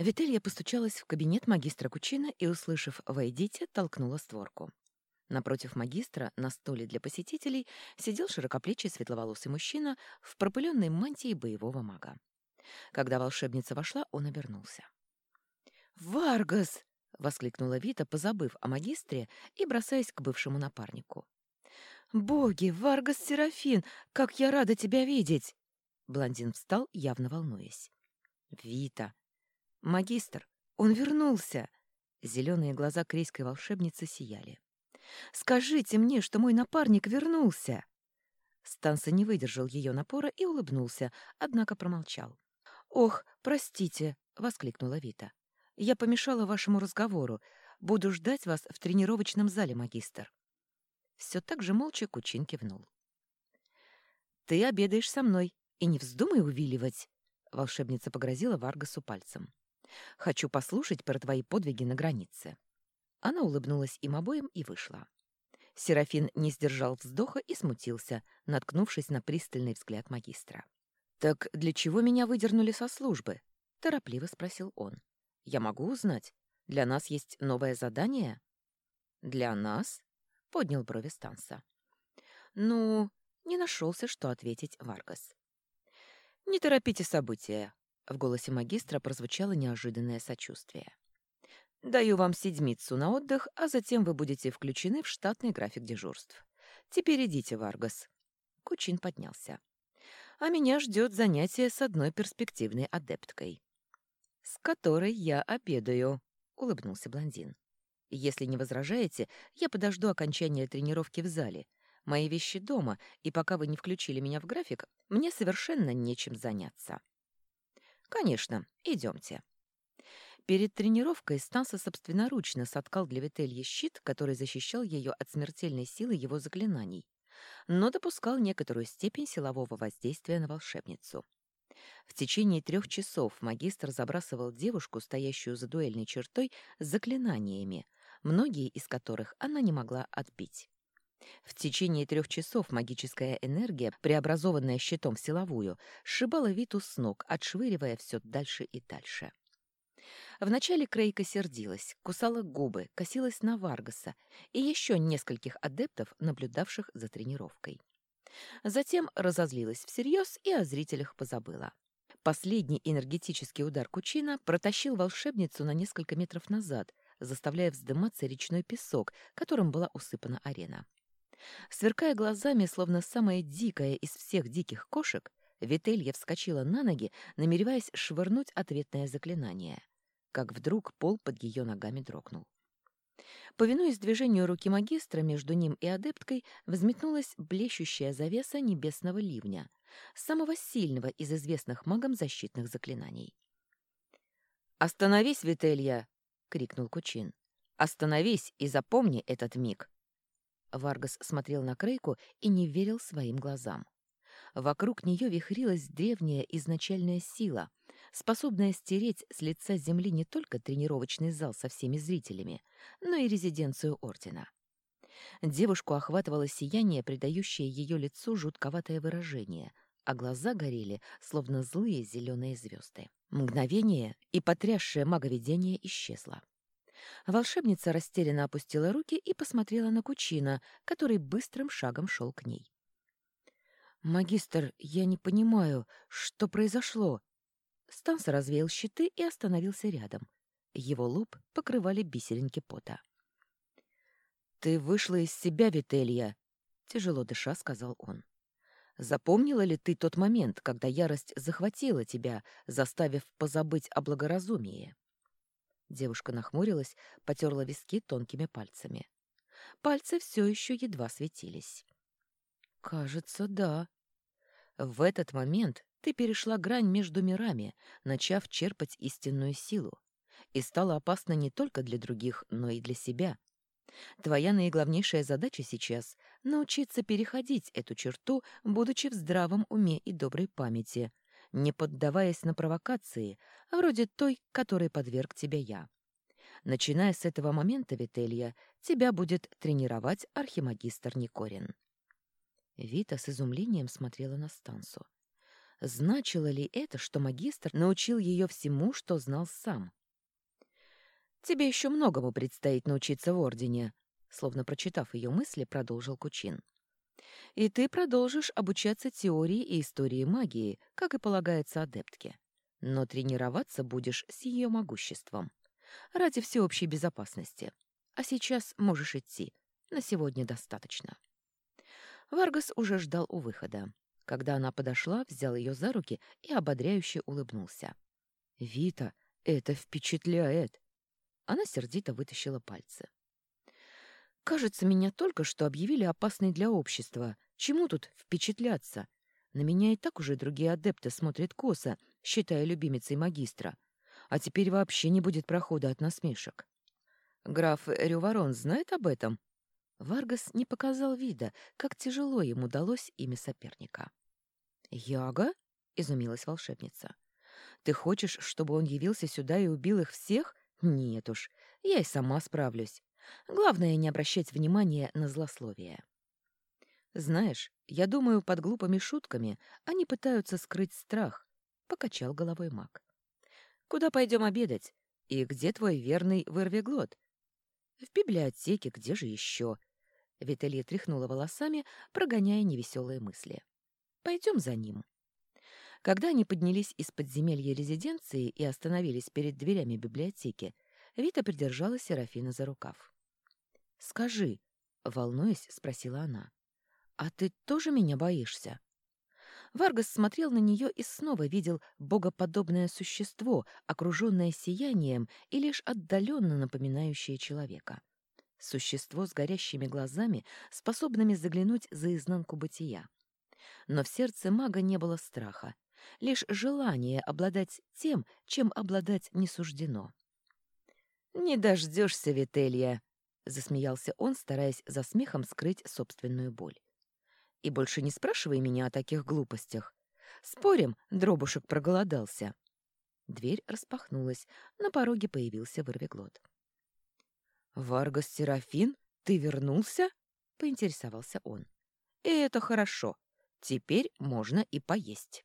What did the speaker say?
Вителья постучалась в кабинет магистра Кучина и, услышав «Войдите», толкнула створку. Напротив магистра, на столе для посетителей, сидел широкоплечий светловолосый мужчина в пропыленной мантии боевого мага. Когда волшебница вошла, он обернулся. «Варгас!» — воскликнула Вита, позабыв о магистре и бросаясь к бывшему напарнику. «Боги, Варгас Серафин, как я рада тебя видеть!» Блондин встал, явно волнуясь. «Вита!» «Магистр! Он вернулся!» Зеленые глаза крейской волшебницы сияли. «Скажите мне, что мой напарник вернулся!» Станса не выдержал ее напора и улыбнулся, однако промолчал. «Ох, простите!» — воскликнула Вита. «Я помешала вашему разговору. Буду ждать вас в тренировочном зале, магистр». Все так же молча Кучин кивнул. «Ты обедаешь со мной, и не вздумай увиливать!» Волшебница погрозила Варгасу пальцем. «Хочу послушать про твои подвиги на границе». Она улыбнулась им обоим и вышла. Серафин не сдержал вздоха и смутился, наткнувшись на пристальный взгляд магистра. «Так для чего меня выдернули со службы?» — торопливо спросил он. «Я могу узнать? Для нас есть новое задание?» «Для нас?» — поднял брови Станса. «Ну...» — не нашелся, что ответить Варгас. «Не торопите события», — в голосе магистра прозвучало неожиданное сочувствие. «Даю вам седмицу на отдых, а затем вы будете включены в штатный график дежурств. Теперь идите, Варгас». Кучин поднялся а меня ждет занятие с одной перспективной адепткой. «С которой я обедаю», — улыбнулся блондин. «Если не возражаете, я подожду окончания тренировки в зале. Мои вещи дома, и пока вы не включили меня в график, мне совершенно нечем заняться». «Конечно, идемте». Перед тренировкой Станса собственноручно соткал для Вительи щит, который защищал ее от смертельной силы его заклинаний, но допускал некоторую степень силового воздействия на волшебницу. В течение трех часов магистр забрасывал девушку, стоящую за дуэльной чертой, заклинаниями, многие из которых она не могла отбить. В течение трех часов магическая энергия, преобразованная щитом в силовую, сшибала Виту с ног, отшвыривая все дальше и дальше. Вначале Крейка сердилась, кусала губы, косилась на Варгаса и еще нескольких адептов, наблюдавших за тренировкой. Затем разозлилась всерьез и о зрителях позабыла. Последний энергетический удар Кучина протащил волшебницу на несколько метров назад, заставляя вздыматься речной песок, которым была усыпана арена. Сверкая глазами, словно самая дикая из всех диких кошек, Вителья вскочила на ноги, намереваясь швырнуть ответное заклинание как вдруг пол под ее ногами дрогнул. Повинуясь движению руки магистра, между ним и адепткой взметнулась блещущая завеса небесного ливня, самого сильного из известных магам защитных заклинаний. «Остановись, Вителья!» — крикнул Кучин. «Остановись и запомни этот миг!» Варгас смотрел на Крейку и не верил своим глазам. Вокруг нее вихрилась древняя изначальная сила, способная стереть с лица земли не только тренировочный зал со всеми зрителями, но и резиденцию Ордена. Девушку охватывало сияние, придающее ее лицу жутковатое выражение, а глаза горели, словно злые зеленые звезды. Мгновение, и потрясшее маговидение исчезло. Волшебница растерянно опустила руки и посмотрела на Кучина, который быстрым шагом шел к ней. «Магистр, я не понимаю, что произошло?» Станс развеял щиты и остановился рядом. Его лоб покрывали бисеринки пота. «Ты вышла из себя, Вителья!» — тяжело дыша сказал он. «Запомнила ли ты тот момент, когда ярость захватила тебя, заставив позабыть о благоразумии?» Девушка нахмурилась, потерла виски тонкими пальцами. Пальцы все еще едва светились. «Кажется, да». В этот момент ты перешла грань между мирами, начав черпать истинную силу, и стала опасна не только для других, но и для себя. Твоя наиглавнейшая задача сейчас — научиться переходить эту черту, будучи в здравом уме и доброй памяти, не поддаваясь на провокации, вроде той, которой подверг тебя я. Начиная с этого момента, Вителья, тебя будет тренировать архимагистр Никорин. Вита с изумлением смотрела на Стансу. Значило ли это, что магистр научил ее всему, что знал сам? «Тебе еще многому предстоит научиться в Ордене», словно прочитав ее мысли, продолжил Кучин. «И ты продолжишь обучаться теории и истории магии, как и полагается адептке. Но тренироваться будешь с ее могуществом. Ради всеобщей безопасности. А сейчас можешь идти. На сегодня достаточно». Варгас уже ждал у выхода. Когда она подошла, взял ее за руки и ободряюще улыбнулся. «Вита, это впечатляет!» Она сердито вытащила пальцы. «Кажется, меня только что объявили опасной для общества. Чему тут впечатляться? На меня и так уже другие адепты смотрят косо, считая любимицей магистра. А теперь вообще не будет прохода от насмешек. Граф Рюворон знает об этом?» Варгас не показал вида, как тяжело ему далось имя соперника. «Яга?» — изумилась волшебница. «Ты хочешь, чтобы он явился сюда и убил их всех? Нет уж, я и сама справлюсь. Главное, не обращать внимания на злословие». «Знаешь, я думаю, под глупыми шутками они пытаются скрыть страх», — покачал головой маг. «Куда пойдем обедать? И где твой верный вырвиглот?» «В библиотеке, где же еще?» Виталия тряхнула волосами, прогоняя невеселые мысли. «Пойдем за ним». Когда они поднялись из подземелья резиденции и остановились перед дверями библиотеки, Вита придержала Серафина за рукав. «Скажи», — волнуясь, спросила она, — «а ты тоже меня боишься?» Варгас смотрел на нее и снова видел богоподобное существо, окруженное сиянием и лишь отдаленно напоминающее человека. Существо с горящими глазами, способными заглянуть за изнанку бытия. Но в сердце мага не было страха, лишь желание обладать тем, чем обладать не суждено. «Не дождешься, Вителья!» — засмеялся он, стараясь за смехом скрыть собственную боль. «И больше не спрашивай меня о таких глупостях. Спорим, дробушек проголодался». Дверь распахнулась, на пороге появился вырвиглот. «Варгас Серафин, ты вернулся?» — поинтересовался он. «И это хорошо. Теперь можно и поесть».